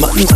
من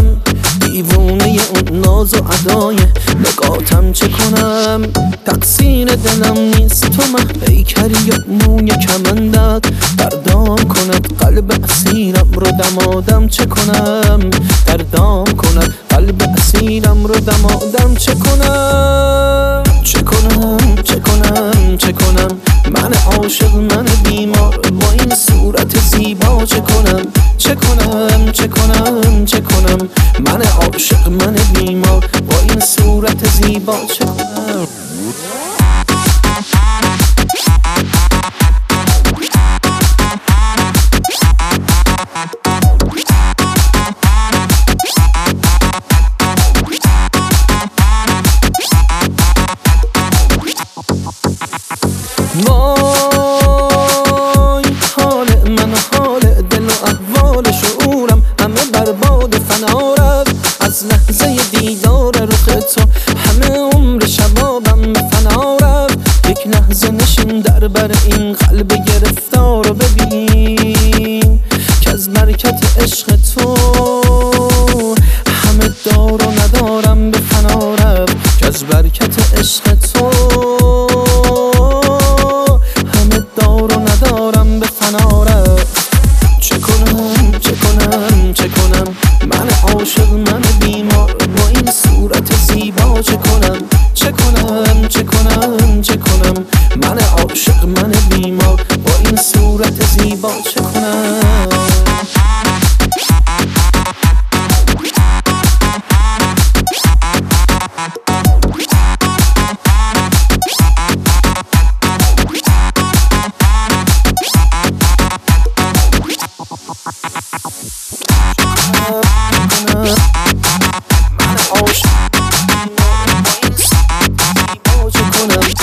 کنم. دیوونه اون ناز و عدای نگاتم چه کنم؟ تقصیر دلم نیست تو پیکری یا موی کمندت دردام کند قلب اسیرم رو دمادم چه کنم؟ دردام کند قلب اسیرم رو دمادم چه کنم؟ چه کنم؟ چه کنم؟ چه کنم؟ من عاشق من بیمار. با این صورت زیبا چه کنم؟ چه کنم چه کنم چه کنم؟ من عاشق من بیمار. با این صورت زیبا چه کنم؟ تو همه عمر شبابم به فنا رفت. یک لحظه نشین در بر این قلب گرفتار رو ببین که از برکت عشق تو همه دار و ندارم به فنا رفت. که از برکت عشق تو همه دار و ندارم به فنا رفت. چه کنم چه کنم چه کنم؟ من عاشق من من عاشق با این زیبا چه